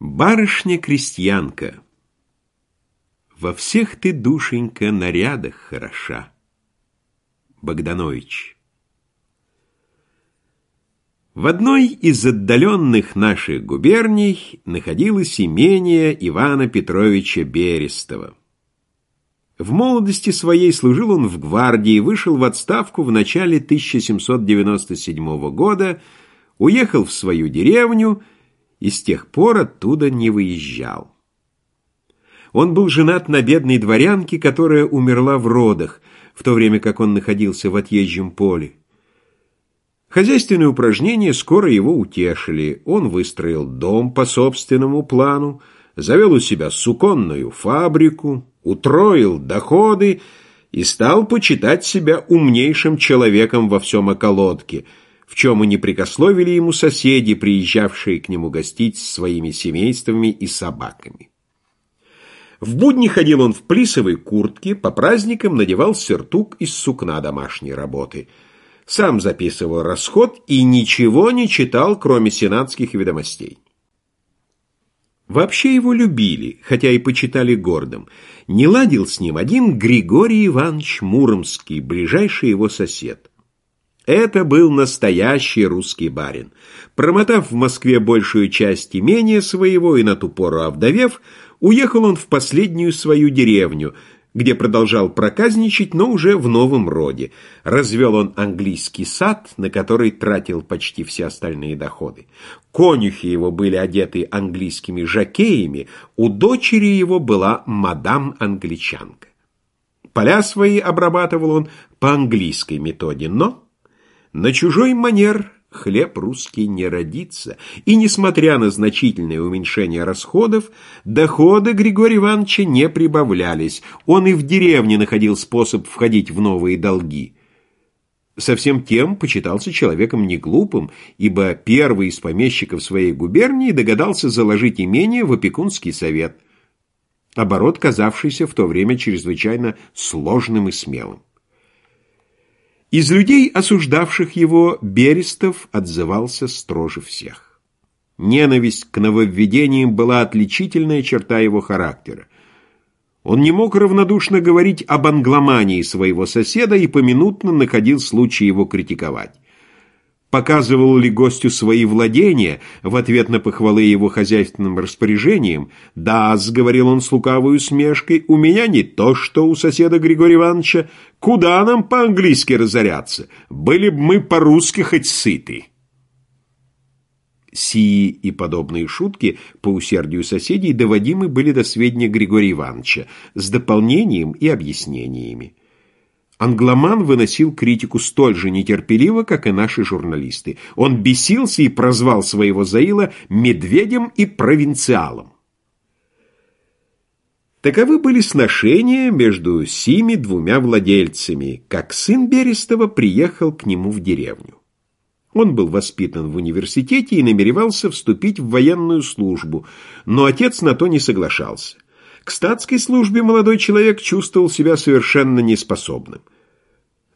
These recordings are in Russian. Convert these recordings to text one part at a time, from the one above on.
Барышня-крестьянка, во всех ты, душенька, нарядах хороша. Богданович. В одной из отдаленных наших губерний находилось имение Ивана Петровича Берестова. В молодости своей служил он в гвардии, вышел в отставку в начале 1797 года, уехал в свою деревню и с тех пор оттуда не выезжал. Он был женат на бедной дворянке, которая умерла в родах, в то время как он находился в отъезжем поле. Хозяйственные упражнения скоро его утешили. Он выстроил дом по собственному плану, завел у себя суконную фабрику, утроил доходы и стал почитать себя умнейшим человеком во всем околотке – в чем и не прикословили ему соседи, приезжавшие к нему гостить с своими семействами и собаками. В будни ходил он в плисовой куртке, по праздникам надевал сертук из сукна домашней работы. Сам записывал расход и ничего не читал, кроме сенатских ведомостей. Вообще его любили, хотя и почитали гордым. Не ладил с ним один Григорий Иванович Муромский, ближайший его сосед. Это был настоящий русский барин. Промотав в Москве большую часть имения своего и на ту пору овдовев, уехал он в последнюю свою деревню, где продолжал проказничать, но уже в новом роде. Развел он английский сад, на который тратил почти все остальные доходы. Конюхи его были одеты английскими жакеями, у дочери его была мадам-англичанка. Поля свои обрабатывал он по английской методе, но на чужой манер хлеб русский не родится, и, несмотря на значительное уменьшение расходов, доходы Григория Ивановича не прибавлялись, он и в деревне находил способ входить в новые долги. Совсем тем почитался человеком неглупым, ибо первый из помещиков своей губернии догадался заложить имение в опекунский совет, оборот казавшийся в то время чрезвычайно сложным и смелым. Из людей, осуждавших его, Берестов отзывался строже всех. Ненависть к нововведениям была отличительная черта его характера. Он не мог равнодушно говорить об англомании своего соседа и поминутно находил случай его критиковать показывал ли гостю свои владения в ответ на похвалы его хозяйственным распоряжением. «Да», — сговорил он с лукавой усмешкой, — «у меня не то, что у соседа Григория Ивановича. Куда нам по-английски разоряться? Были бы мы по-русски хоть сыты». Сии и подобные шутки по усердию соседей доводимы были до сведения Григория Ивановича с дополнением и объяснениями. Англоман выносил критику столь же нетерпеливо, как и наши журналисты. Он бесился и прозвал своего Заила медведем и провинциалом. Таковы были сношения между сими двумя владельцами, как сын Берестова приехал к нему в деревню. Он был воспитан в университете и намеревался вступить в военную службу, но отец на то не соглашался. К статской службе молодой человек чувствовал себя совершенно неспособным.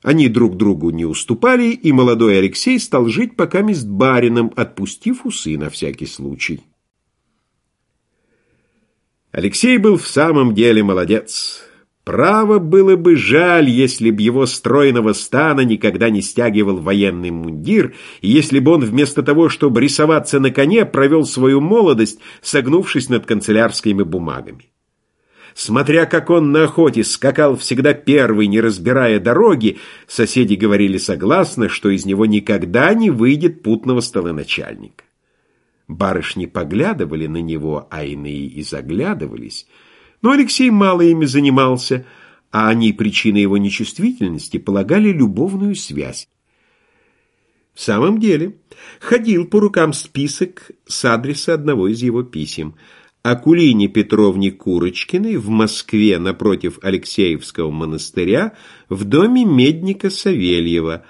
Они друг другу не уступали, и молодой Алексей стал жить пока мест барином, отпустив усы на всякий случай. Алексей был в самом деле молодец. Право было бы жаль, если б его стройного стана никогда не стягивал военный мундир, и если бы он вместо того, чтобы рисоваться на коне, провел свою молодость, согнувшись над канцелярскими бумагами. Смотря как он на охоте скакал всегда первый, не разбирая дороги, соседи говорили согласно, что из него никогда не выйдет путного столоначальника. Барышни поглядывали на него, а иные и заглядывались. Но Алексей мало ими занимался, а они причиной его нечувствительности полагали любовную связь. В самом деле, ходил по рукам список с адреса одного из его писем – Акулине Петровне Курочкиной в Москве напротив Алексеевского монастыря в доме медника Савельева,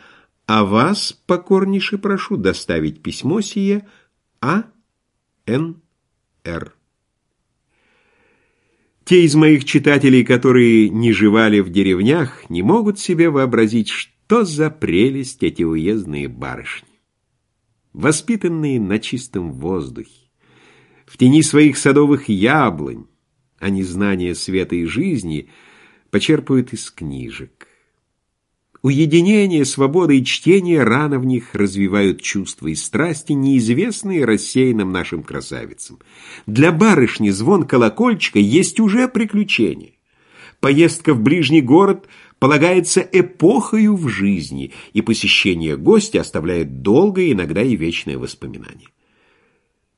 а вас, покорнейше прошу, доставить письмо сие А. Н. Р. Те из моих читателей, которые не живали в деревнях, не могут себе вообразить, что за прелесть эти уездные барышни. Воспитанные на чистом воздухе, в тени своих садовых яблонь, а не знания света и жизни, почерпают из книжек. Уединение, свобода и чтение рано в них развивают чувства и страсти, неизвестные рассеянным нашим красавицам. Для барышни звон колокольчика есть уже приключение. Поездка в ближний город полагается эпохою в жизни, и посещение гостя оставляет долгое, иногда и вечное воспоминание.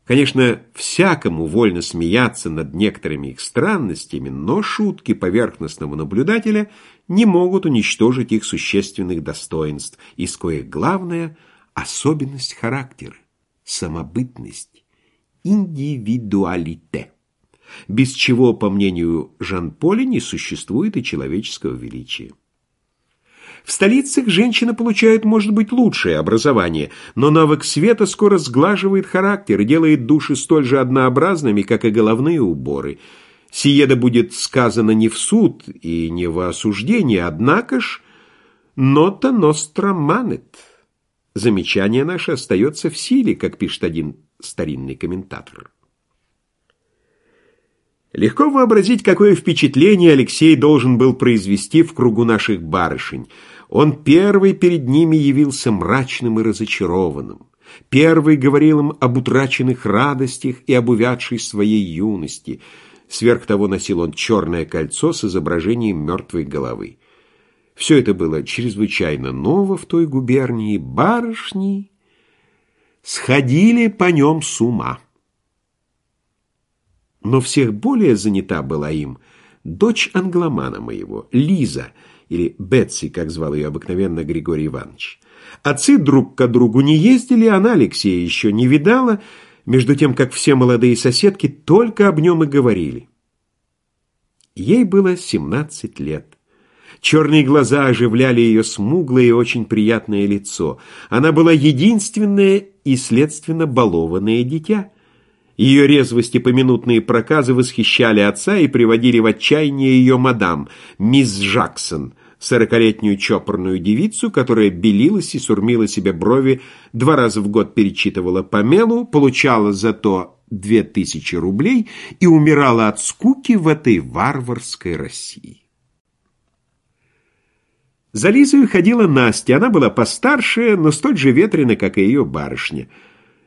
Конечно, всякому вольно смеяться над некоторыми их странностями, но шутки поверхностного наблюдателя не могут уничтожить их существенных достоинств, из коих главная – особенность характера, самобытность, индивидуалите, без чего, по мнению Жан-Поля, не существует и человеческого величия. В столицах женщина получает, может быть, лучшее образование, но навык света скоро сглаживает характер и делает души столь же однообразными, как и головные уборы. Сиеда будет сказано не в суд и не в осуждение, однако ж «нота ностра манет». Замечание наше остается в силе, как пишет один старинный комментатор. Легко вообразить, какое впечатление Алексей должен был произвести в кругу наших барышень. Он первый перед ними явился мрачным и разочарованным. Первый говорил им об утраченных радостях и об увядшей своей юности. Сверх того носил он черное кольцо с изображением мертвой головы. Все это было чрезвычайно ново в той губернии. Барышни сходили по нем с ума. Но всех более занята была им дочь англомана моего, Лиза, или Бетси, как звал ее обыкновенно Григорий Иванович. Отцы друг к другу не ездили, она Алексея еще не видала, между тем, как все молодые соседки только об нем и говорили. Ей было семнадцать лет. Черные глаза оживляли ее смуглое и очень приятное лицо. Она была единственное и, следственно, балованное дитя. Ее резвости поминутные проказы восхищали отца и приводили в отчаяние ее мадам, мисс Джаксон, сорокалетнюю чопорную девицу, которая белилась и сурмила себе брови, два раза в год перечитывала помелу, получала зато две тысячи рублей и умирала от скуки в этой варварской России. За Лизой ходила Настя, она была постарше, но столь же ветреная, как и ее барышня –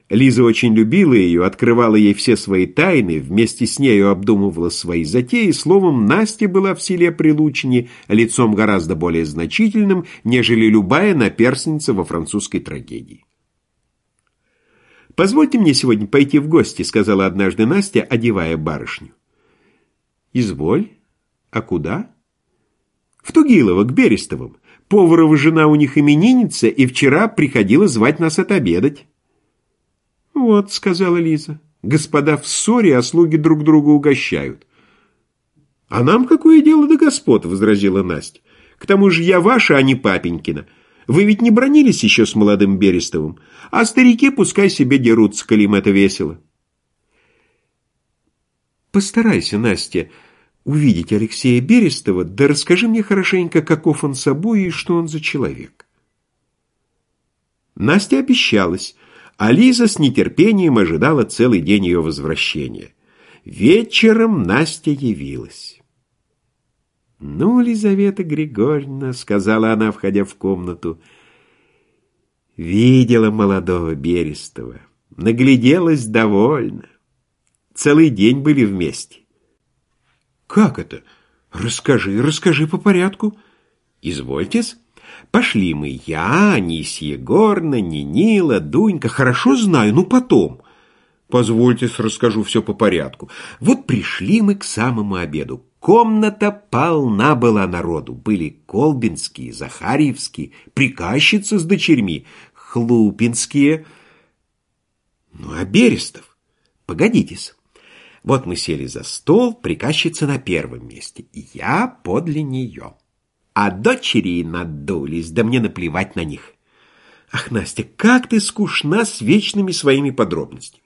Лиза очень любила ее, открывала ей все свои тайны, вместе с нею обдумывала свои затеи. Словом, Настя была в селе Прилучине лицом гораздо более значительным, нежели любая наперсница во французской трагедии. «Позвольте мне сегодня пойти в гости», — сказала однажды Настя, одевая барышню. «Изволь. А куда?» «В Тугилово, к Берестовым. Поварова жена у них именинница, и вчера приходила звать нас отобедать». «Вот», — сказала Лиза, — «господа в ссоре, а слуги друг друга угощают». «А нам какое дело до господ?» — возразила Настя. «К тому же я ваша, а не папенькина. Вы ведь не бронились еще с молодым Берестовым, а старики пускай себе дерутся, коли им это весело». «Постарайся, Настя, увидеть Алексея Берестова, да расскажи мне хорошенько, каков он собой и что он за человек». Настя обещалась — а Лиза с нетерпением ожидала целый день ее возвращения. Вечером Настя явилась. «Ну, Лизавета Григорьевна», — сказала она, входя в комнату, — «видела молодого Берестова, нагляделась довольно. Целый день были вместе». «Как это? Расскажи, расскажи по порядку». «Извольтесь». Пошли мы, я, Анисия Егоровна, Нинила, Дунька. Хорошо знаю, ну потом. Позвольте, расскажу все по порядку. Вот пришли мы к самому обеду. Комната полна была народу. Были Колбинские, Захарьевские, приказчицы с дочерьми, Хлупинские. Ну, а Берестов? Погодитесь. Вот мы сели за стол, приказчица на первом месте, и я подле нее. А дочери надулись, да мне наплевать на них. Ах, Настя, как ты скучна с вечными своими подробностями.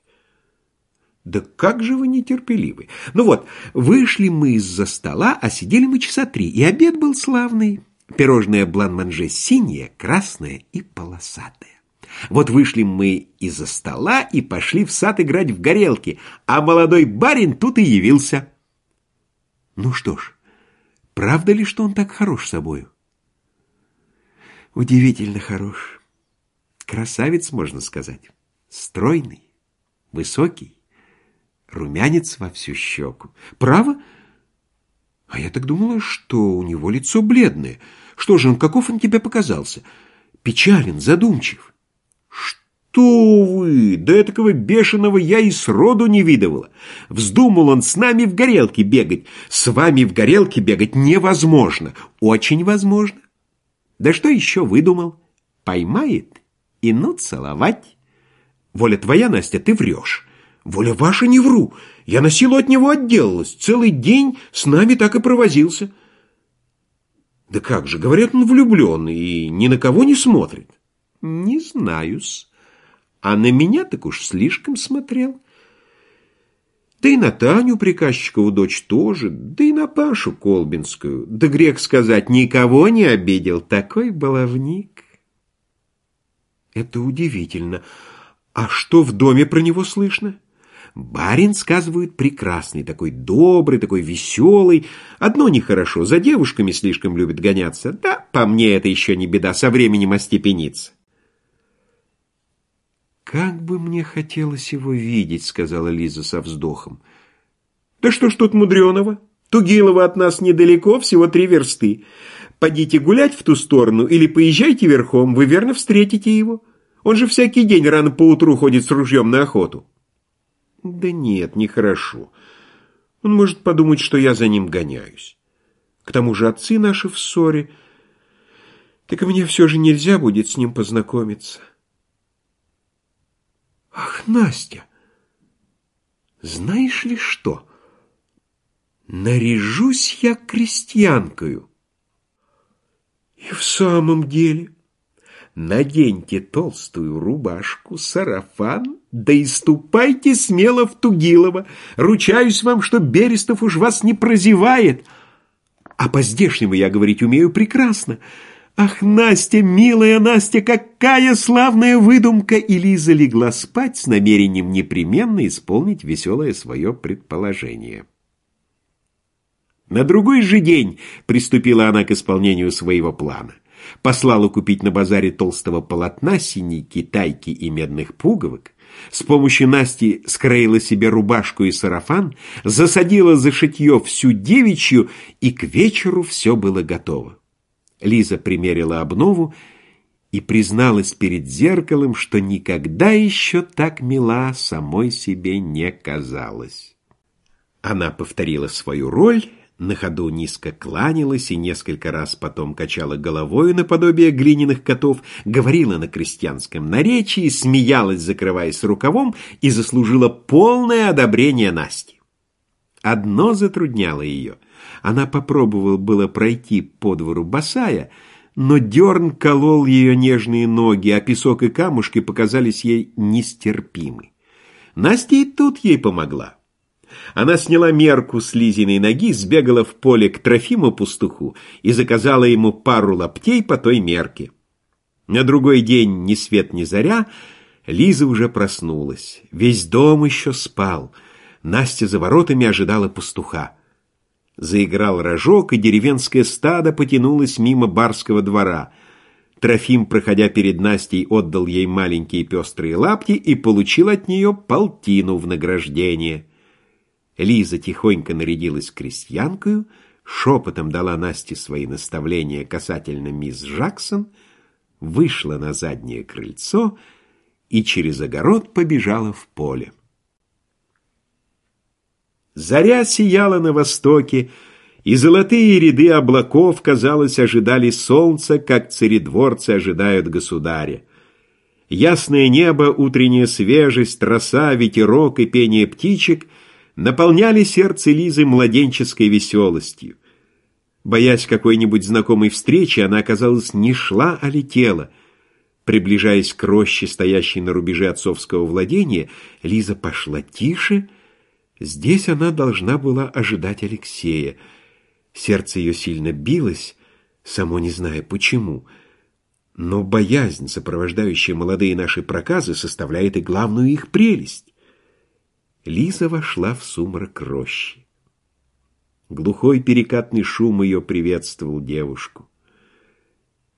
Да как же вы нетерпеливы. Ну вот, вышли мы из-за стола, а сидели мы часа три, и обед был славный. Пирожное блан-манже синее, красное и полосатое. Вот вышли мы из-за стола и пошли в сад играть в горелки, а молодой барин тут и явился. Ну что ж, правда ли, что он так хорош собою? Удивительно хорош. Красавец, можно сказать. Стройный, высокий, румянец во всю щеку. Право? А я так думала, что у него лицо бледное. Что же он, каков он тебе показался? Печален, задумчив. Что вы? Да этакого бешеного я и сроду не видывала. Вздумал он с нами в горелке бегать. С вами в горелке бегать невозможно. Очень возможно. Да что еще выдумал? Поймает и ну целовать. Воля твоя, Настя, ты врешь. Воля ваша, не вру. Я на силу от него отделалась. Целый день с нами так и провозился. Да как же, говорят, он влюбленный и ни на кого не смотрит. Не знаю-с. А на меня так уж слишком смотрел. Да и на Таню приказчикову дочь тоже, да и на Пашу Колбинскую. Да грех сказать, никого не обидел. Такой баловник. Это удивительно. А что в доме про него слышно? Барин, сказывают, прекрасный, такой добрый, такой веселый. Одно нехорошо, за девушками слишком любит гоняться. Да, по мне это еще не беда, со временем остепенится. «Как бы мне хотелось его видеть», — сказала Лиза со вздохом. «Да что ж тут мудреного? Тугилова от нас недалеко, всего три версты. Пойдите гулять в ту сторону или поезжайте верхом, вы верно встретите его. Он же всякий день рано поутру ходит с ружьем на охоту». Да нет, нехорошо. Он может подумать, что я за ним гоняюсь. К тому же отцы наши в ссоре. Так и мне все же нельзя будет с ним познакомиться. Ах, Настя, знаешь ли что? Наряжусь я крестьянкою. И в самом деле... Наденьте толстую рубашку, сарафан, да и ступайте смело в Тугилово. Ручаюсь вам, что Берестов уж вас не прозевает. А по-здешнему я говорить умею прекрасно. Ах, Настя, милая Настя, какая славная выдумка! И Лиза легла спать с намерением непременно исполнить веселое свое предположение. На другой же день приступила она к исполнению своего плана послала купить на базаре толстого полотна, синей китайки и медных пуговок, с помощью Насти скроила себе рубашку и сарафан, засадила за шитье всю девичью, и к вечеру все было готово. Лиза примерила обнову и призналась перед зеркалом, что никогда еще так мила самой себе не казалась. Она повторила свою роль на ходу низко кланялась и несколько раз потом качала головою наподобие глиняных котов, говорила на крестьянском наречии, смеялась, закрываясь рукавом, и заслужила полное одобрение Насти. Одно затрудняло ее. Она попробовала было пройти по двору босая, но дерн колол ее нежные ноги, а песок и камушки показались ей нестерпимы. Настя и тут ей помогла. Она сняла мерку с Лизиной ноги, сбегала в поле к Трофиму-пастуху и заказала ему пару лаптей по той мерке. На другой день, ни свет ни заря, Лиза уже проснулась. Весь дом еще спал. Настя за воротами ожидала пастуха. Заиграл рожок, и деревенское стадо потянулось мимо барского двора. Трофим, проходя перед Настей, отдал ей маленькие пестрые лапти и получил от нее полтину в награждение. Лиза тихонько нарядилась крестьянкою, шепотом дала Насте свои наставления касательно мисс Джаксон, вышла на заднее крыльцо и через огород побежала в поле. Заря сияла на востоке, и золотые ряды облаков, казалось, ожидали солнца, как царедворцы ожидают государя. Ясное небо, утренняя свежесть, роса, ветерок и пение птичек — наполняли сердце Лизы младенческой веселостью. Боясь какой-нибудь знакомой встречи, она, оказалось, не шла, а летела. Приближаясь к роще, стоящей на рубеже отцовского владения, Лиза пошла тише. Здесь она должна была ожидать Алексея. Сердце ее сильно билось, само не зная почему. Но боязнь, сопровождающая молодые наши проказы, составляет и главную их прелесть. Лиза вошла в сумрак рощи. Глухой перекатный шум ее приветствовал девушку.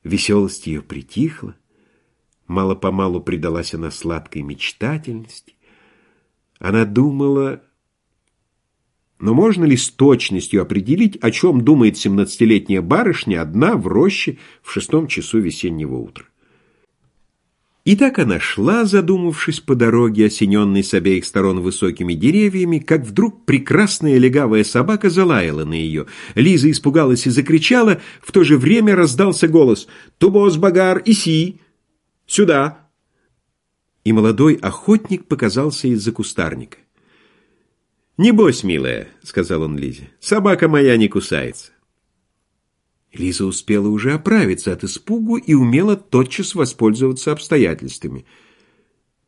Веселость ее притихла, мало-помалу предалась она сладкой мечтательности. Она думала... Но можно ли с точностью определить, о чем думает семнадцатилетняя барышня одна в роще в шестом часу весеннего утра? И так она шла, задумавшись по дороге, осененной с обеих сторон высокими деревьями, как вдруг прекрасная легавая собака залаяла на ее. Лиза испугалась и закричала, в то же время раздался голос «Тубос, Багар, иси! Сюда!» И молодой охотник показался из-за кустарника. «Небось, милая», — сказал он Лизе, — «собака моя не кусается». Лиза успела уже оправиться от испугу и умела тотчас воспользоваться обстоятельствами.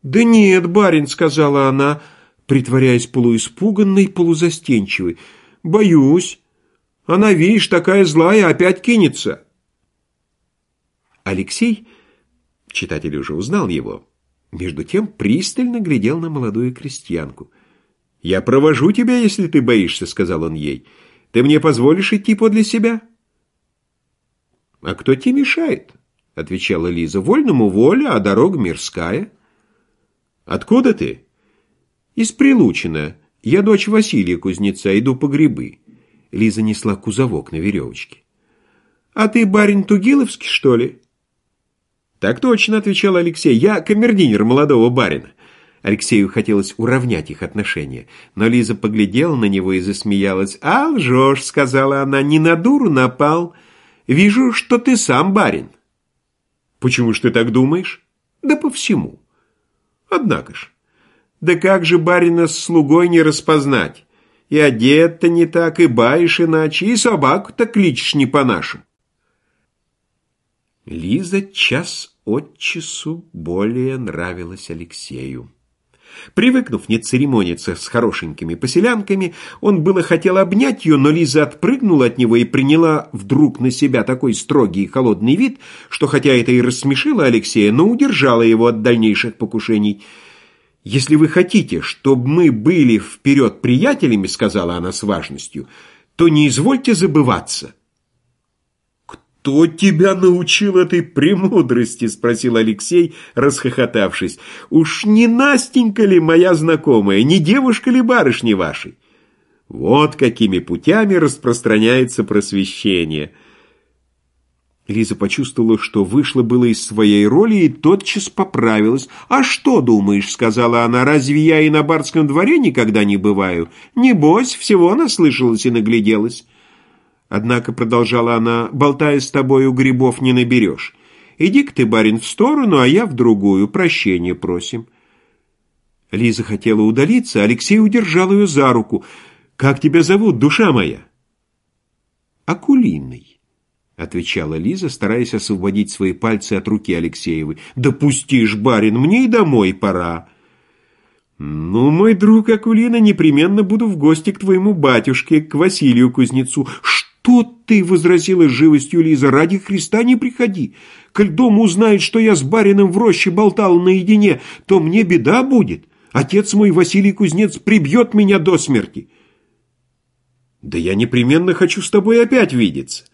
«Да нет, барин», — сказала она, притворяясь полуиспуганной, полузастенчивой. «Боюсь. Она, видишь, такая злая, опять кинется». Алексей, читатель уже узнал его, между тем пристально глядел на молодую крестьянку. «Я провожу тебя, если ты боишься», — сказал он ей. «Ты мне позволишь идти подле себя?» «А кто тебе мешает?» — отвечала Лиза. «Вольному воля, а дорога мирская». «Откуда ты?» «Из Прилучина. Я дочь Василия Кузнеца, иду по грибы». Лиза несла кузовок на веревочке. «А ты барин Тугиловский, что ли?» «Так точно», — отвечал Алексей. «Я камердинер молодого барина». Алексею хотелось уравнять их отношения, но Лиза поглядела на него и засмеялась. «А, лжешь», — сказала она, — «не на дуру напал». Вижу, что ты сам барин. Почему ж ты так думаешь? Да по всему. Однако ж, да как же барина с слугой не распознать? И одет-то не так, и баишь иначе, и собаку-то кличешь не по-нашему. Лиза час от часу более нравилась Алексею. Привыкнув не церемониться с хорошенькими поселянками, он было хотел обнять ее, но Лиза отпрыгнула от него и приняла вдруг на себя такой строгий и холодный вид, что хотя это и рассмешило Алексея, но удержало его от дальнейших покушений. «Если вы хотите, чтобы мы были вперед приятелями, — сказала она с важностью, — то не извольте забываться». «Кто тебя научил этой премудрости?» — спросил Алексей, расхохотавшись. «Уж не Настенька ли моя знакомая, не девушка ли барышни вашей?» Вот какими путями распространяется просвещение. Лиза почувствовала, что вышла было из своей роли и тотчас поправилась. «А что думаешь?» — сказала она. «Разве я и на барском дворе никогда не бываю? Небось, всего наслышалась и нагляделась». Однако, продолжала она, болтая с тобой у грибов не наберешь. Иди-ка ты, барин, в сторону, а я в другую, прощения просим. Лиза хотела удалиться, Алексей удержал ее за руку. «Как тебя зовут, душа моя?» «Акулиной», — отвечала Лиза, стараясь освободить свои пальцы от руки Алексеевой. «Да пустишь, барин, мне и домой пора». «Ну, мой друг Акулина, непременно буду в гости к твоему батюшке, к Василию Кузнецу. «Что ты?» — возразила живостью Лиза. «Ради Христа не приходи. Коль дом узнает, что я с барином в роще болтал наедине, то мне беда будет. Отец мой, Василий Кузнец, прибьет меня до смерти». «Да я непременно хочу с тобой опять видеться».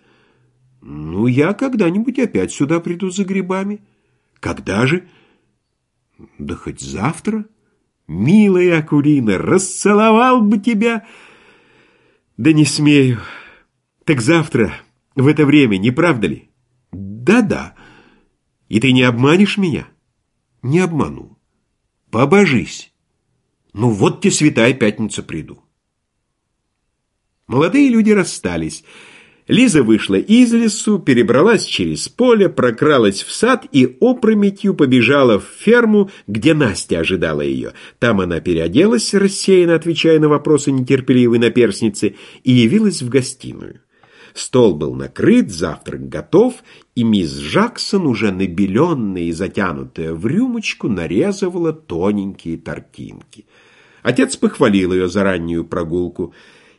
«Ну, я когда-нибудь опять сюда приду за грибами». «Когда же?» «Да хоть завтра». «Милая Акулина, расцеловал бы тебя!» «Да не смею». Так завтра, в это время, не правда ли? Да-да. И ты не обманешь меня? Не обману. Побожись. Ну вот тебе святая пятница приду. Молодые люди расстались. Лиза вышла из лесу, перебралась через поле, прокралась в сад и опрометью побежала в ферму, где Настя ожидала ее. Там она переоделась, рассеянно отвечая на вопросы нетерпеливой наперсницы, и явилась в гостиную. Стол был накрыт, завтрак готов, и мисс Жаксон, уже набеленная и затянутая в рюмочку, нарезывала тоненькие тортинки. Отец похвалил ее за раннюю прогулку.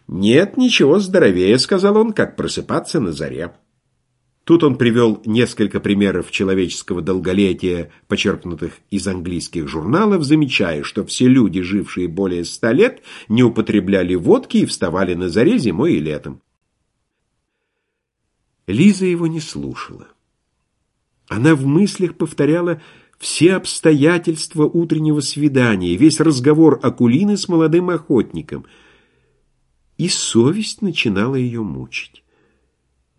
«Нет ничего здоровее», — сказал он, — «как просыпаться на заре». Тут он привел несколько примеров человеческого долголетия, почерпнутых из английских журналов, замечая, что все люди, жившие более ста лет, не употребляли водки и вставали на заре зимой и летом. Лиза его не слушала. Она в мыслях повторяла все обстоятельства утреннего свидания, весь разговор Акулины с молодым охотником. И совесть начинала ее мучить.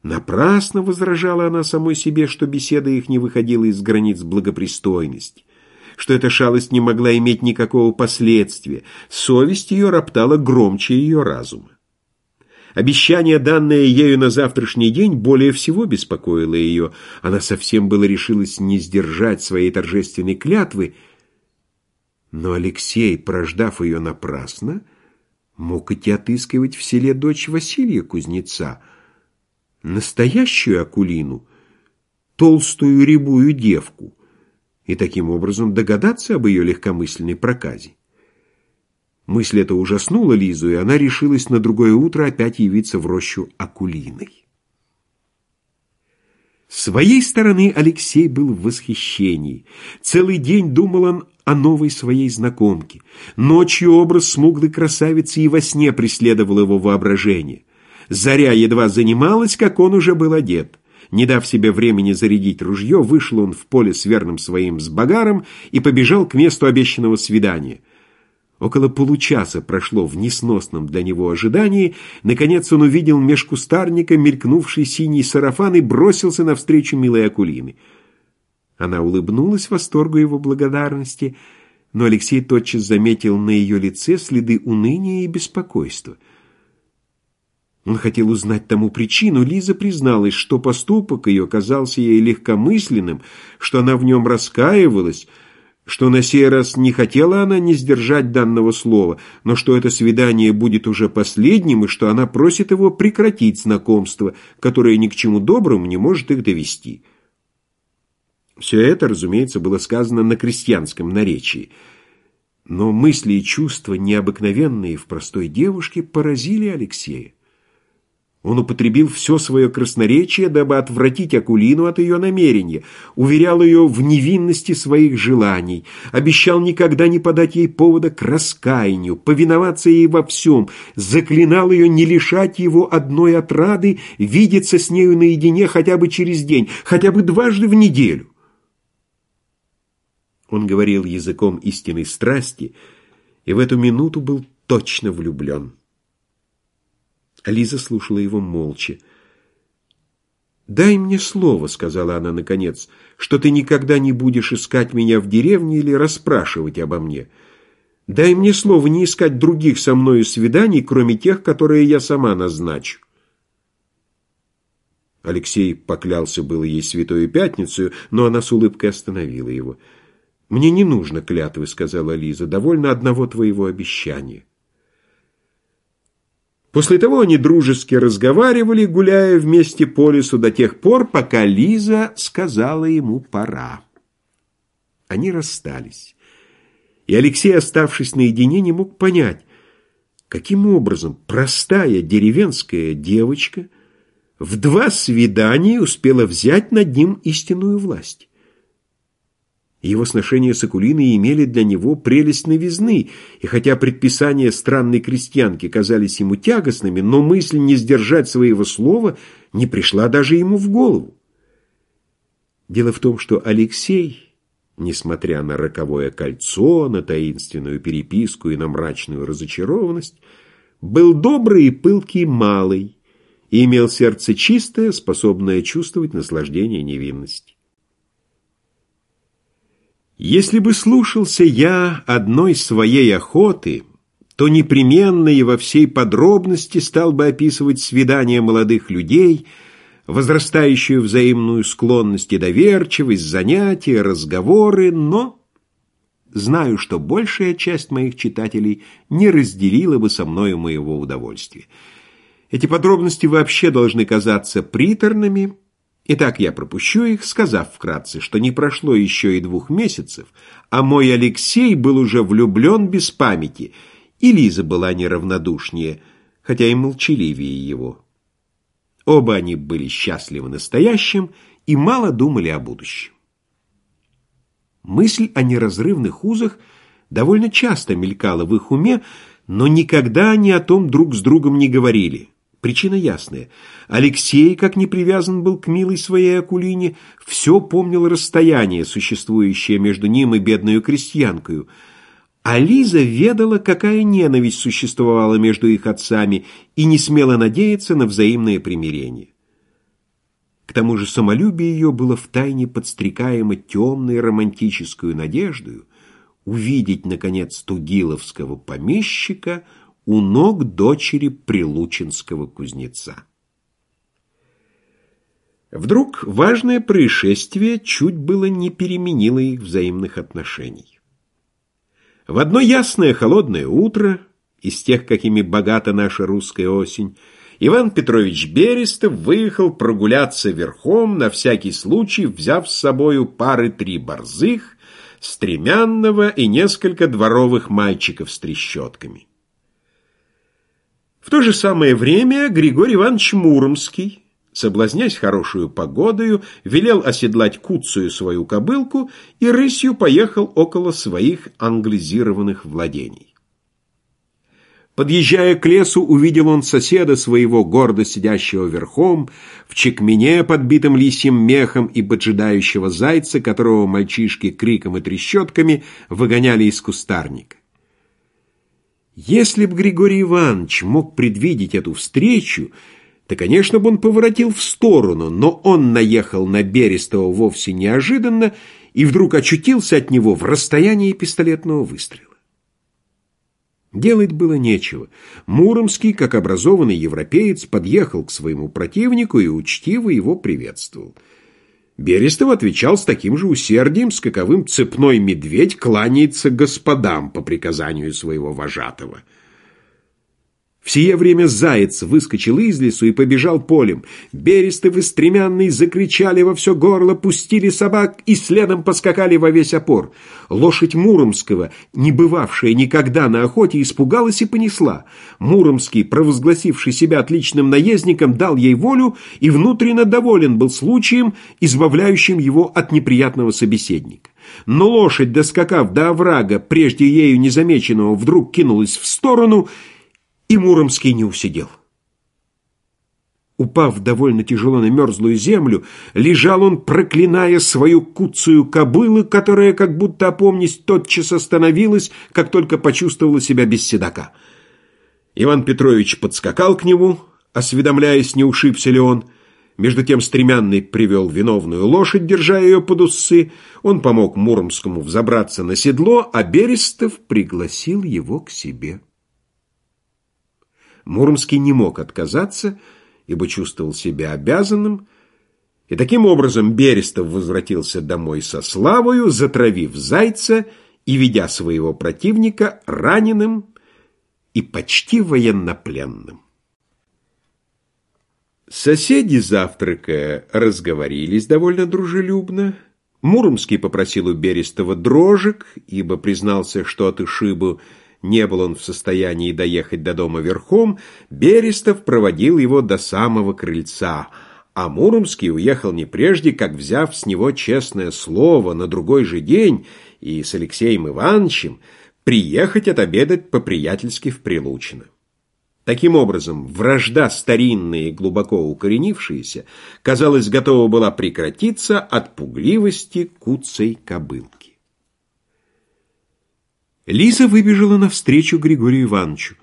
Напрасно возражала она самой себе, что беседа их не выходила из границ благопристойности, что эта шалость не могла иметь никакого последствия. Совесть ее роптала громче ее разума. Обещание, данное ею на завтрашний день, более всего беспокоило ее. Она совсем было решилась не сдержать своей торжественной клятвы, но Алексей, прождав ее напрасно, мог идти отыскивать в селе дочь Василия Кузнеца — настоящую Акулину, толстую рябую девку, и таким образом догадаться об ее легкомысленной проказе. Мысль эта ужаснула Лизу, и она решилась на другое утро опять явиться в рощу Акулиной. С своей стороны Алексей был в восхищении. Целый день думал он о новой своей знакомке. Ночью образ смуглой красавицы и во сне преследовал его воображение. Заря едва занималась, как он уже был одет. Не дав себе времени зарядить ружье, вышел он в поле с верным своим с багаром и побежал к месту обещанного свидания. Около получаса прошло в несносном для него ожидании. Наконец он увидел меж кустарника мелькнувший синий сарафан и бросился навстречу милой Акулины. Она улыбнулась восторгу его благодарности, но Алексей тотчас заметил на ее лице следы уныния и беспокойства — он хотел узнать тому причину. Лиза призналась, что поступок ее казался ей легкомысленным, что она в нем раскаивалась, что на сей раз не хотела она не сдержать данного слова, но что это свидание будет уже последним, и что она просит его прекратить знакомство, которое ни к чему доброму не может их довести. Все это, разумеется, было сказано на крестьянском наречии, но мысли и чувства, необыкновенные в простой девушке, поразили Алексея. Он употребил все свое красноречие, дабы отвратить Акулину от ее намерения, уверял ее в невинности своих желаний, обещал никогда не подать ей повода к раскаянию, повиноваться ей во всем, заклинал ее не лишать его одной отрады, видеться с нею наедине хотя бы через день, хотя бы дважды в неделю. Он говорил языком истинной страсти и в эту минуту был точно влюблен. Лиза слушала его молча. «Дай мне слово», — сказала она наконец, — «что ты никогда не будешь искать меня в деревне или расспрашивать обо мне. Дай мне слово не искать других со мною свиданий, кроме тех, которые я сама назначу». Алексей поклялся было ей святую пятницу, но она с улыбкой остановила его. «Мне не нужно клятвы», — сказала Лиза, — «довольно одного твоего обещания». После того они дружески разговаривали, гуляя вместе по лесу до тех пор, пока Лиза сказала ему «пора». Они расстались. И Алексей, оставшись наедине, не мог понять, каким образом простая деревенская девочка в два свидания успела взять над ним истинную власть. Его сношения с Акулиной имели для него прелесть новизны, и хотя предписания странной крестьянки казались ему тягостными, но мысль не сдержать своего слова не пришла даже ему в голову. Дело в том, что Алексей, несмотря на роковое кольцо, на таинственную переписку и на мрачную разочарованность, был добрый и пылкий малый и имел сердце чистое, способное чувствовать наслаждение невинности. Если бы слушался я одной своей охоты, то непременно и во всей подробности стал бы описывать свидания молодых людей, возрастающую взаимную склонность и доверчивость, занятия, разговоры, но знаю, что большая часть моих читателей не разделила бы со мною моего удовольствия. Эти подробности вообще должны казаться приторными, Итак, я пропущу их, сказав вкратце, что не прошло еще и двух месяцев, а мой Алексей был уже влюблен без памяти, и Лиза была неравнодушнее, хотя и молчаливее его. Оба они были счастливы настоящим и мало думали о будущем. Мысль о неразрывных узах довольно часто мелькала в их уме, но никогда они о том друг с другом не говорили. Причина ясная. Алексей, как не привязан был к милой своей Акулине, все помнил расстояние, существующее между ним и бедную крестьянкою, а Лиза ведала, какая ненависть существовала между их отцами, и не смела надеяться на взаимное примирение. К тому же самолюбие ее было втайне подстрекаемо темной романтическую надеждою увидеть, наконец, тугиловского помещика у ног дочери прилучинского кузнеца. Вдруг важное происшествие чуть было не переменило их взаимных отношений. В одно ясное холодное утро, из тех, какими богата наша русская осень, Иван Петрович Берестов выехал прогуляться верхом, на всякий случай взяв с собою пары три борзых, стремянного и несколько дворовых мальчиков с трещотками. В то же самое время Григорий Иванович Муромский, соблазнясь хорошую погодою, велел оседлать куцую свою кобылку и рысью поехал около своих англизированных владений. Подъезжая к лесу, увидел он соседа своего, гордо сидящего верхом, в чекмене, подбитом лисьим мехом, и поджидающего зайца, которого мальчишки криком и трещотками выгоняли из кустарника. Если б Григорий Иванович мог предвидеть эту встречу, то, конечно бы он поворотил в сторону, но он наехал на Берестова вовсе неожиданно и вдруг очутился от него в расстоянии пистолетного выстрела. Делать было нечего. Муромский, как образованный европеец, подъехал к своему противнику и учтиво его приветствовал. Берестов отвечал с таким же усердием, с каковым цепной медведь кланяется господам по приказанию своего вожатого – в сие время заяц выскочил из лесу и побежал полем. Берестов и стремянный закричали во все горло, пустили собак и следом поскакали во весь опор. Лошадь Муромского, не бывавшая никогда на охоте, испугалась и понесла. Муромский, провозгласивший себя отличным наездником, дал ей волю и внутренне доволен был случаем, избавляющим его от неприятного собеседника. Но лошадь, доскакав до оврага, прежде ею незамеченного, вдруг кинулась в сторону — и Муромский не усидел. Упав довольно тяжело на мерзлую землю, лежал он, проклиная свою куцую кобылу, которая, как будто опомнись, тотчас остановилась, как только почувствовала себя без седока. Иван Петрович подскакал к нему, осведомляясь, не ушибся ли он. Между тем стремянный привел виновную лошадь, держа ее под усы. Он помог Муромскому взобраться на седло, а Берестов пригласил его к себе. Муромский не мог отказаться, ибо чувствовал себя обязанным, и таким образом Берестов возвратился домой со славою, затравив зайца и ведя своего противника раненым и почти военнопленным. Соседи, завтракая, разговорились довольно дружелюбно. Муромский попросил у Берестова дрожек, ибо признался, что от Ишибу не был он в состоянии доехать до дома верхом, Берестов проводил его до самого крыльца, а Муромский уехал не прежде, как взяв с него честное слово на другой же день и с Алексеем Ивановичем приехать отобедать по-приятельски в Прилучино. Таким образом, вражда старинная и глубоко укоренившаяся, казалось, готова была прекратиться от пугливости куцей кобылки. Лиза выбежала навстречу Григорию Ивановичу.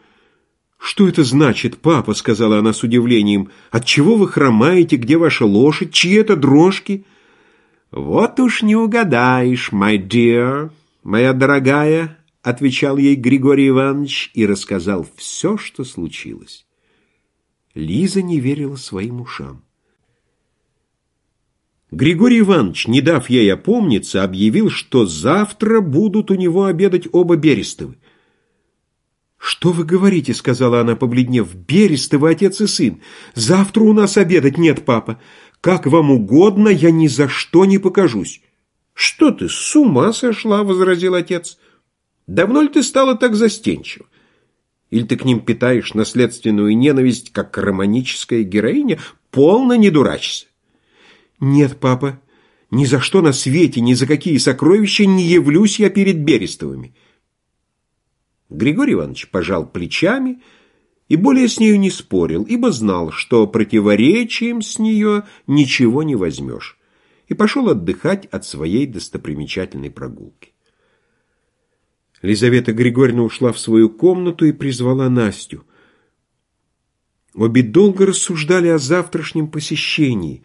«Что это значит, папа?» — сказала она с удивлением. «Отчего вы хромаете? Где ваша лошадь? Чьи это дрожки?» «Вот уж не угадаешь, my dear, моя дорогая», — отвечал ей Григорий Иванович и рассказал все, что случилось. Лиза не верила своим ушам. Григорий Иванович, не дав ей опомниться, объявил, что завтра будут у него обедать оба Берестовы. «Что вы говорите?» — сказала она, побледнев. «Берестовы, отец и сын. Завтра у нас обедать нет, папа. Как вам угодно, я ни за что не покажусь». «Что ты, с ума сошла?» — возразил отец. «Давно ли ты стала так застенчива? Или ты к ним питаешь наследственную ненависть, как романическая героиня? Полно не дурачься. Нет, папа, ни за что на свете, ни за какие сокровища не явлюсь я перед Берестовыми. Григорий Иванович пожал плечами и более с нею не спорил, ибо знал, что противоречием с нее ничего не возьмешь, и пошел отдыхать от своей достопримечательной прогулки. Лизавета Григорьевна ушла в свою комнату и призвала Настю. Обе долго рассуждали о завтрашнем посещении.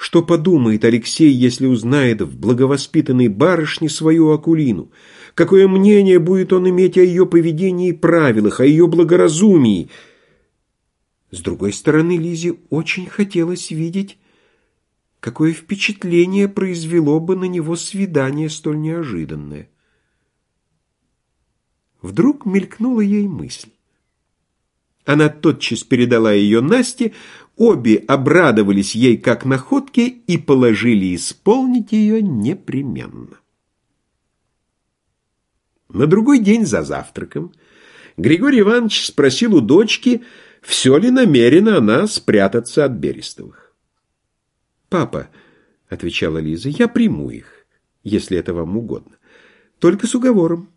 Что подумает Алексей, если узнает в благовоспитанной барышне свою Акулину? Какое мнение будет он иметь о ее поведении и правилах, о ее благоразумии? С другой стороны, Лизе очень хотелось видеть, какое впечатление произвело бы на него свидание столь неожиданное. Вдруг мелькнула ей мысль. Она тотчас передала ее Насте, обе обрадовались ей как находке и положили исполнить ее непременно. На другой день за завтраком Григорий Иванович спросил у дочки, все ли намерена она спрятаться от Берестовых. «Папа», — отвечала Лиза, — «я приму их, если это вам угодно, только с уговором.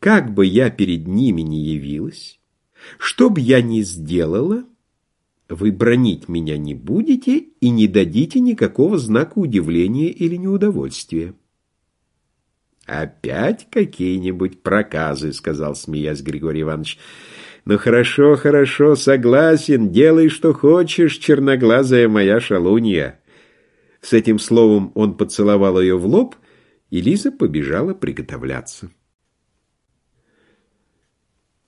Как бы я перед ними ни явилась, что бы я ни сделала, вы бронить меня не будете и не дадите никакого знака удивления или неудовольствия. «Опять какие-нибудь проказы», — сказал, смеясь Григорий Иванович. «Ну хорошо, хорошо, согласен, делай, что хочешь, черноглазая моя шалунья». С этим словом он поцеловал ее в лоб, и Лиза побежала приготовляться.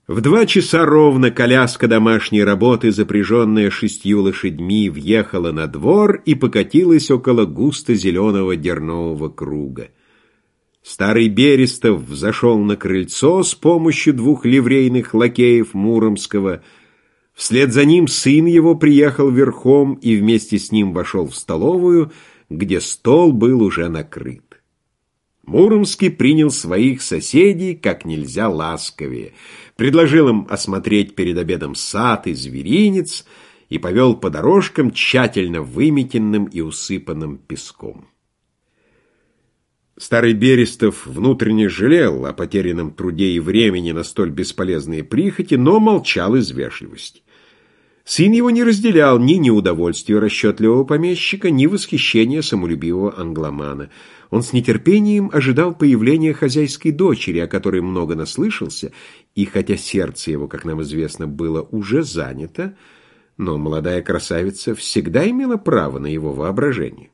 В два часа ровно коляска домашней работы, запряженная шестью лошадьми, въехала на двор и покатилась около густо-зеленого дернового круга. Старый Берестов взошел на крыльцо с помощью двух ливрейных лакеев Муромского. Вслед за ним сын его приехал верхом и вместе с ним вошел в столовую, где стол был уже накрыт. Муромский принял своих соседей как нельзя ласковее, предложил им осмотреть перед обедом сад и зверинец и повел по дорожкам, тщательно выметенным и усыпанным песком. Старый Берестов внутренне жалел о потерянном труде и времени на столь бесполезные прихоти, но молчал из вежливости. Сын его не разделял ни неудовольствия расчетливого помещика, ни восхищения самолюбивого англомана. Он с нетерпением ожидал появления хозяйской дочери, о которой много наслышался, и хотя сердце его, как нам известно, было уже занято, но молодая красавица всегда имела право на его воображение.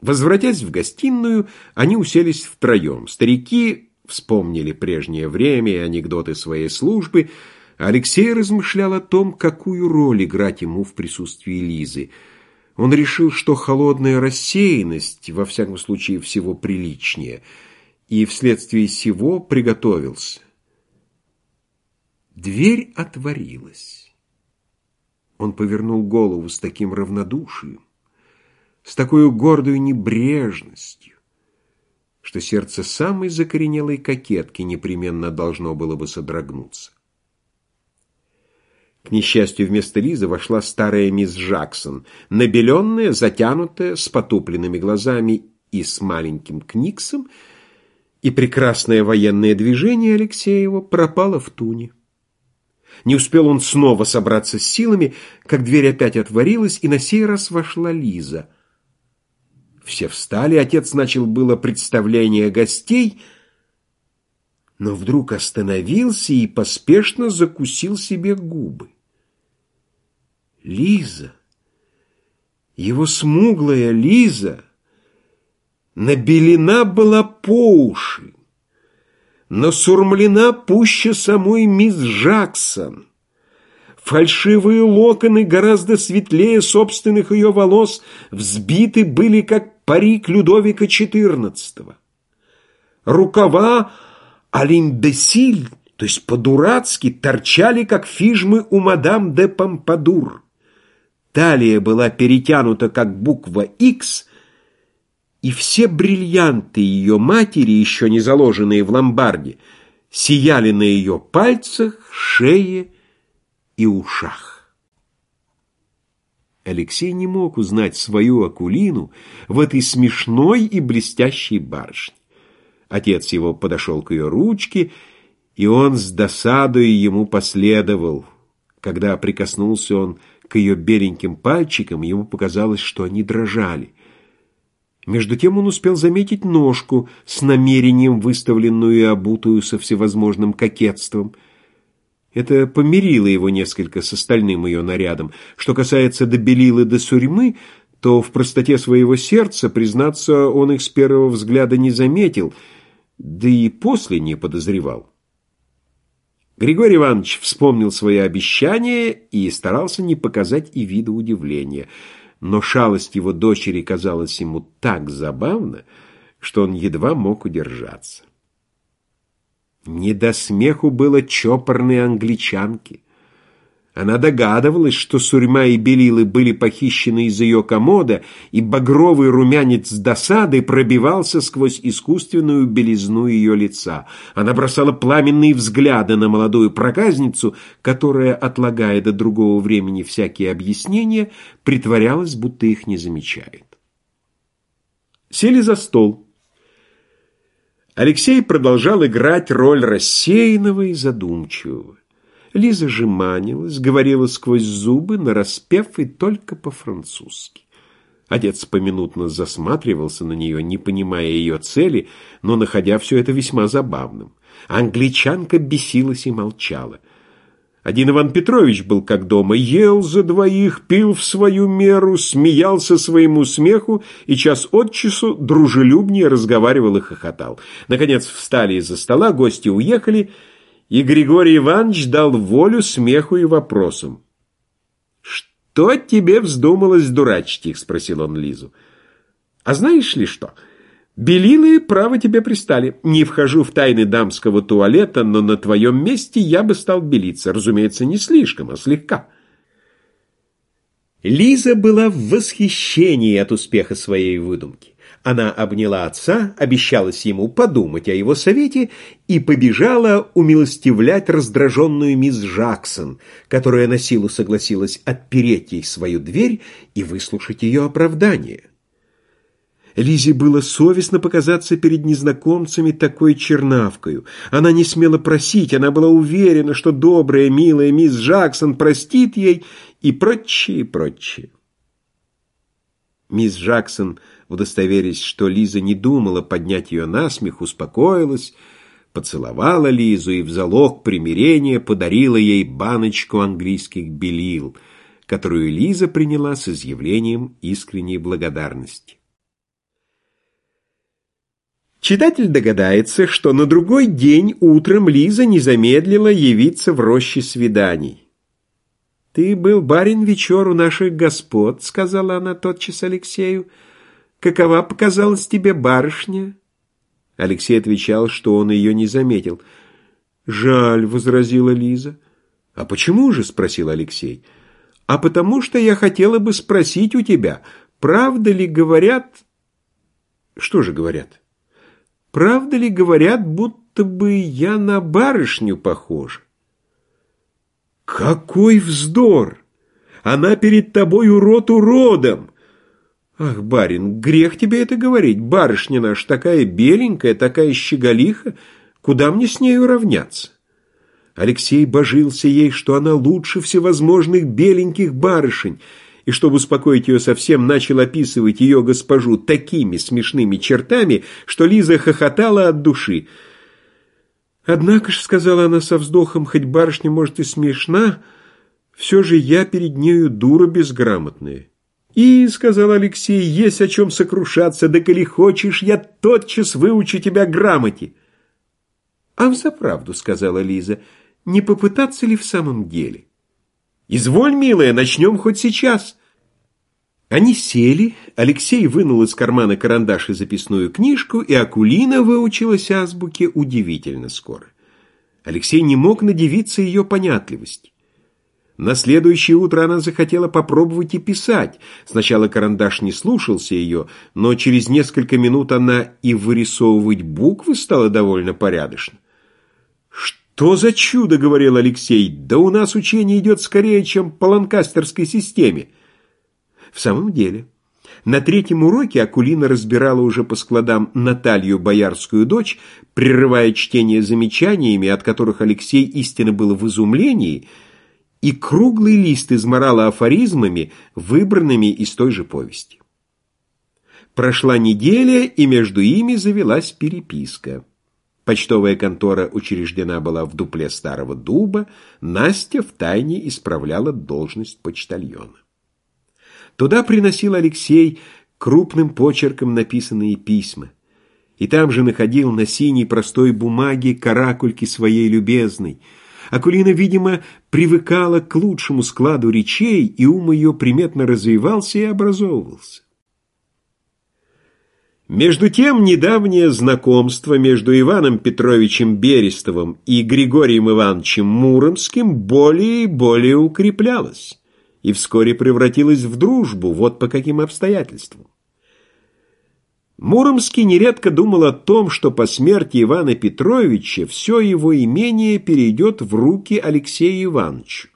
Возвратясь в гостиную, они уселись втроем. Старики вспомнили прежнее время и анекдоты своей службы – Алексей размышлял о том, какую роль играть ему в присутствии Лизы. Он решил, что холодная рассеянность, во всяком случае, всего приличнее, и вследствие сего приготовился. Дверь отворилась. Он повернул голову с таким равнодушием, с такой гордой небрежностью, что сердце самой закоренелой кокетки непременно должно было бы содрогнуться. К несчастью, вместо Лизы вошла старая мисс Джаксон, набеленная, затянутая, с потупленными глазами и с маленьким книксом, и прекрасное военное движение Алексеева пропало в туне. Не успел он снова собраться с силами, как дверь опять отворилась, и на сей раз вошла Лиза. Все встали, отец начал было представление гостей — но вдруг остановился и поспешно закусил себе губы. Лиза, его смуглая Лиза, набелена была по уши, насурмлена пуще самой мисс Джаксон. Фальшивые локоны, гораздо светлее собственных ее волос, взбиты были, как парик Людовика XIV. Рукава алимбесиль, то есть по-дурацки, торчали, как фижмы у мадам де Помпадур. Талия была перетянута, как буква «Х», и все бриллианты ее матери, еще не заложенные в ломбарде, сияли на ее пальцах, шее и ушах. Алексей не мог узнать свою Акулину в этой смешной и блестящей барышне. Отец его подошел к ее ручке, и он с досадой ему последовал. Когда прикоснулся он к ее беленьким пальчикам, ему показалось, что они дрожали. Между тем он успел заметить ножку с намерением, выставленную и обутую со всевозможным кокетством. Это помирило его несколько с остальным ее нарядом. Что касается до белилы до сурьмы, то в простоте своего сердца, признаться, он их с первого взгляда не заметил, да и после не подозревал. Григорий Иванович вспомнил свое обещание и старался не показать и вида удивления – но шалость его дочери казалась ему так забавна, что он едва мог удержаться. Не до смеху было чопорной англичанки. Она догадывалась, что сурьма и белилы были похищены из ее комода, и багровый румянец досады пробивался сквозь искусственную белизну ее лица. Она бросала пламенные взгляды на молодую проказницу, которая, отлагая до другого времени всякие объяснения, притворялась, будто их не замечает. Сели за стол. Алексей продолжал играть роль рассеянного и задумчивого. Лиза же манилась, говорила сквозь зубы, нараспев и только по-французски. Отец поминутно засматривался на нее, не понимая ее цели, но находя все это весьма забавным. Англичанка бесилась и молчала. Один Иван Петрович был как дома, ел за двоих, пил в свою меру, смеялся своему смеху и час от часу дружелюбнее разговаривал и хохотал. Наконец встали из-за стола, гости уехали — и Григорий Иванович дал волю смеху и вопросам. «Что тебе вздумалось дурачить их?» — спросил он Лизу. «А знаешь ли что? Белилы, право тебе пристали. Не вхожу в тайны дамского туалета, но на твоем месте я бы стал белиться. Разумеется, не слишком, а слегка». Лиза была в восхищении от успеха своей выдумки. Она обняла отца, обещалась ему подумать о его совете и побежала умилостивлять раздраженную мисс Джаксон, которая на силу согласилась отпереть ей свою дверь и выслушать ее оправдание. Лизе было совестно показаться перед незнакомцами такой чернавкою. Она не смела просить, она была уверена, что добрая, милая мисс Джаксон простит ей и прочее, прочее. Мисс Джаксон – удостоверясь, что Лиза не думала поднять ее на смех, успокоилась, поцеловала Лизу и в залог примирения подарила ей баночку английских белил, которую Лиза приняла с изъявлением искренней благодарности. Читатель догадается, что на другой день утром Лиза не замедлила явиться в роще свиданий. «Ты был барин вечер у наших господ», — сказала она тотчас Алексею, — Какова показалась тебе барышня?» Алексей отвечал, что он ее не заметил. «Жаль», — возразила Лиза. «А почему же?» — спросил Алексей. «А потому что я хотела бы спросить у тебя, правда ли говорят...» «Что же говорят?» «Правда ли говорят, будто бы я на барышню похожа?» «Какой вздор! Она перед тобой урод уродом!» «Ах, барин, грех тебе это говорить. Барышня наша такая беленькая, такая щеголиха. Куда мне с нею равняться?» Алексей божился ей, что она лучше всевозможных беленьких барышень, и, чтобы успокоить ее совсем, начал описывать ее госпожу такими смешными чертами, что Лиза хохотала от души. «Однако ж», — сказала она со вздохом, — «хоть барышня, может, и смешна, все же я перед нею дура безграмотная». «И, — сказал Алексей, — есть о чем сокрушаться, да коли хочешь, я тотчас выучу тебя грамоте». «А взаправду, — сказала Лиза, — не попытаться ли в самом деле?» «Изволь, милая, начнем хоть сейчас». Они сели, Алексей вынул из кармана карандаш и записную книжку, и Акулина выучилась азбуке удивительно скоро. Алексей не мог надевиться ее понятливости. На следующее утро она захотела попробовать и писать. Сначала карандаш не слушался ее, но через несколько минут она и вырисовывать буквы стала довольно порядочно. «Что за чудо?» — говорил Алексей. «Да у нас учение идет скорее, чем по ланкастерской системе». В самом деле, на третьем уроке Акулина разбирала уже по складам Наталью, боярскую дочь, прерывая чтение замечаниями, от которых Алексей истинно был в изумлении, и круглый лист изморала афоризмами, выбранными из той же повести. Прошла неделя, и между ими завелась переписка. Почтовая контора учреждена была в дупле старого дуба, Настя втайне исправляла должность почтальона. Туда приносил Алексей крупным почерком написанные письма, и там же находил на синей простой бумаге каракульки своей любезной. Акулина, видимо, привыкала к лучшему складу речей, и ум ее приметно развивался и образовывался. Между тем, недавнее знакомство между Иваном Петровичем Берестовым и Григорием Ивановичем Муромским более и более укреплялось и вскоре превратилось в дружбу, вот по каким обстоятельствам. Муромский нередко думал о том, что по смерти Ивана Петровича все его имение перейдет в руки Алексея Ивановича,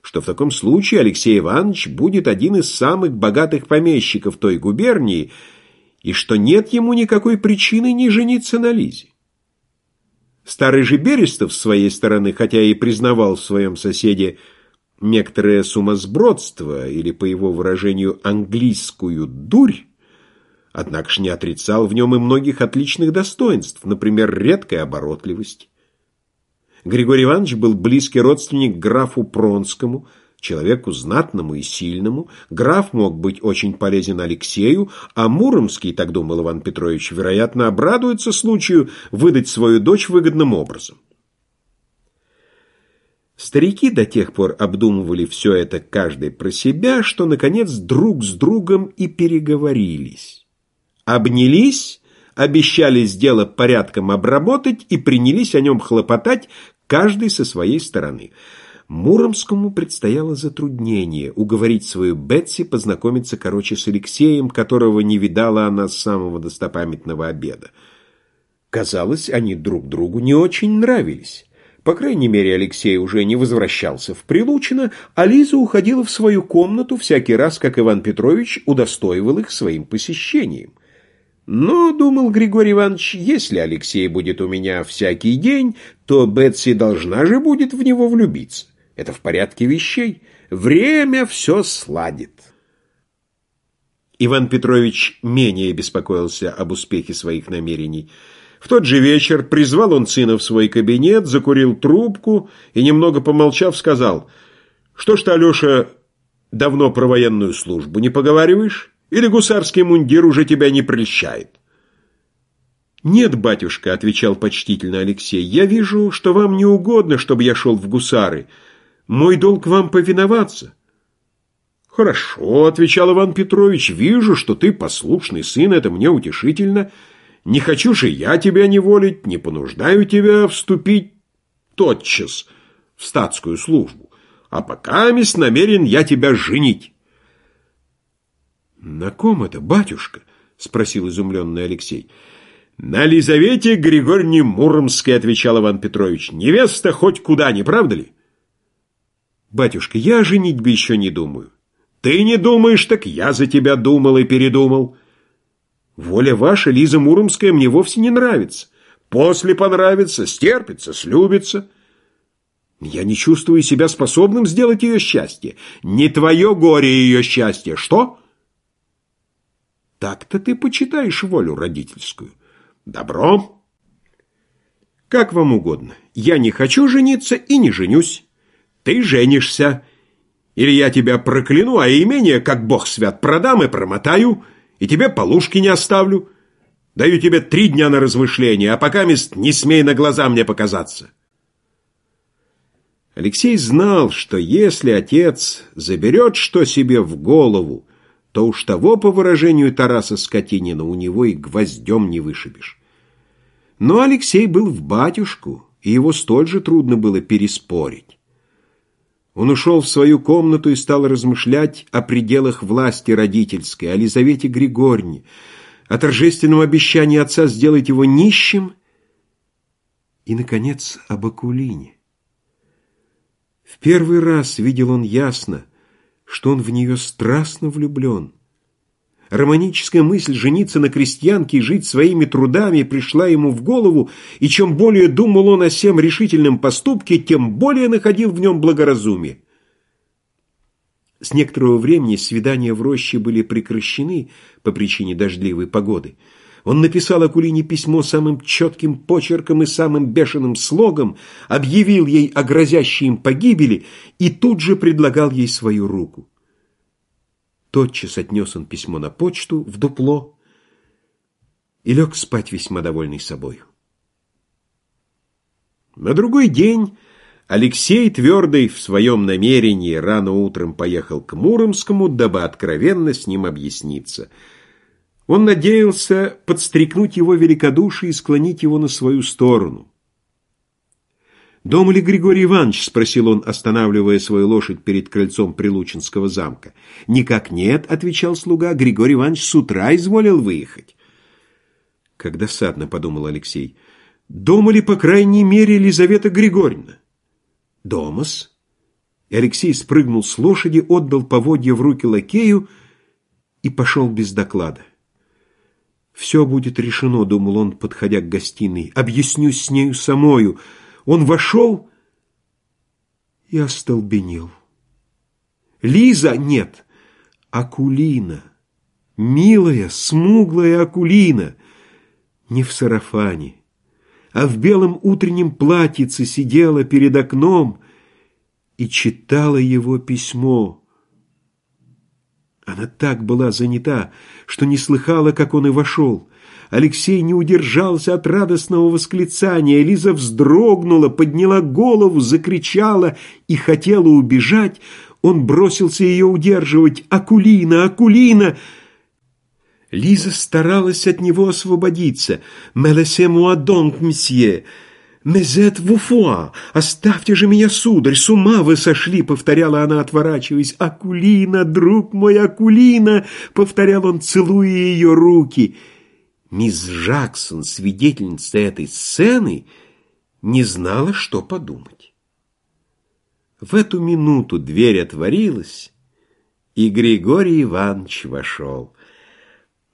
что в таком случае Алексей Иванович будет один из самых богатых помещиков той губернии – и что нет ему никакой причины не жениться на Лизе. Старый же Берестов, с своей стороны, хотя и признавал в своем соседе некоторое сумасбродство, или, по его выражению, английскую дурь, однако ж не отрицал в нем и многих отличных достоинств, например, редкой оборотливости. Григорий Иванович был близкий родственник графу Пронскому – Человеку знатному и сильному граф мог быть очень полезен Алексею, а Муромский, так думал Иван Петрович, вероятно, обрадуется случаю выдать свою дочь выгодным образом. Старики до тех пор обдумывали все это каждый про себя, что, наконец, друг с другом и переговорились. Обнялись, обещались дело порядком обработать и принялись о нем хлопотать, каждый со своей стороны – Муромскому предстояло затруднение уговорить свою Бетси познакомиться короче с Алексеем, которого не видала она с самого достопамятного обеда. Казалось, они друг другу не очень нравились. По крайней мере, Алексей уже не возвращался в Прилучино, а Лиза уходила в свою комнату всякий раз, как Иван Петрович удостоивал их своим посещением. Но, думал Григорий Иванович, если Алексей будет у меня всякий день, то Бетси должна же будет в него влюбиться. Это в порядке вещей. Время все сладит. Иван Петрович менее беспокоился об успехе своих намерений. В тот же вечер призвал он сына в свой кабинет, закурил трубку и, немного помолчав, сказал, «Что ж ты, Алеша, давно про военную службу не поговариваешь? Или гусарский мундир уже тебя не прельщает?» «Нет, батюшка», — отвечал почтительно Алексей, — «я вижу, что вам не угодно, чтобы я шел в гусары». Мой долг вам повиноваться. Хорошо, отвечал Иван Петрович, вижу, что ты послушный сын, это мне утешительно. Не хочу же я тебя неволить, не понуждаю тебя вступить тотчас в статскую службу, а пока мисс намерен я тебя женить. На ком это, батюшка? спросил изумленный Алексей. «На Лизавете Григорьевне Муромской», — отвечал Иван Петрович. «Невеста хоть куда, не правда ли?» «Батюшка, я о женитьбе еще не думаю». «Ты не думаешь, так я за тебя думал и передумал». «Воля ваша, Лиза Муромская, мне вовсе не нравится. После понравится, стерпится, слюбится». «Я не чувствую себя способным сделать ее счастье. Не твое горе ее счастье. Что?» «Так-то ты почитаешь волю родительскую». «Добро». «Как вам угодно. Я не хочу жениться и не женюсь». Ты женишься. Или я тебя прокляну, а имение, как бог свят, продам и промотаю, и тебе полушки не оставлю. Даю тебе три дня на размышление, а пока мест не смей на глаза мне показаться. Алексей знал, что если отец заберет что себе в голову, то уж того, по выражению Тараса Скотинина, у него и гвоздем не вышибешь. Но Алексей был в батюшку, и его столь же трудно было переспорить. Он ушел в свою комнату и стал размышлять о пределах власти родительской, о Лизавете Григорьевне, о торжественном обещании отца сделать его нищим И, наконец, об Акулине. В первый раз видел он ясно, что он в нее страстно влюблен. Романическая мысль жениться на крестьянке и жить своими трудами пришла ему в голову, и чем более думал он о всем решительном поступке, тем более находил в нем благоразумие. С некоторого времени свидания в роще были прекращены по причине дождливой погоды. Он написал Акулине письмо самым четким почерком и самым бешеным слогом, объявил ей о грозящей им погибели и тут же предлагал ей свою руку. Тотчас отнес он письмо на почту, в дупло, и лег спать весьма довольный собою. На другой день Алексей, твердый в своем намерении, рано утром поехал к Муромскому, дабы откровенно с ним объясниться. Он надеялся подстрекнуть его великодушие и склонить его на свою сторону. «Дома ли Григорий Иванович?» — спросил он, останавливая свою лошадь перед крыльцом Прилучинского замка. «Никак нет», — отвечал слуга, — «Григорий Иванович с утра изволил выехать». Как досадно, — подумал Алексей, — «дома ли, по крайней мере, Елизавета Григорьевна?» «Домас». И Алексей спрыгнул с лошади, отдал поводья в руки лакею и пошел без доклада. «Все будет решено», — думал он, подходя к гостиной. «Объяснюсь с нею самою». Он вошел и остолбенел. Лиза нет, Акулина, милая, смуглая Акулина, не в сарафане, а в белом утреннем платьице сидела перед окном и читала его письмо. Она так была занята, что не слыхала, как он и вошел. Алексей не удержался от радостного восклицания. Лиза вздрогнула, подняла голову, закричала и хотела убежать. Он бросился ее удерживать. «Акулина! Акулина!» Лиза старалась от него освободиться. «Мелесе муадонг, месье!» «Мезет вуфуа! Оставьте же меня, сударь! С ума вы сошли!» — повторяла она, отворачиваясь. «Акулина, друг мой, Акулина!» — повторял он, целуя ее руки. Мисс Джаксон, свидетельница этой сцены, не знала, что подумать. В эту минуту дверь отворилась, и Григорий Иванович вошел.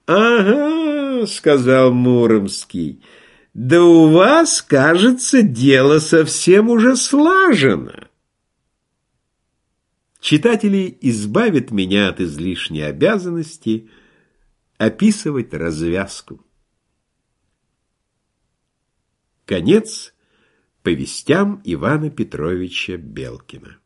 «Ага», — сказал Муромский, — «да у вас, кажется, дело совсем уже слажено». Читатели избавят меня от излишней обязанности описывать развязку. Конец повестям Ивана Петровича Белкина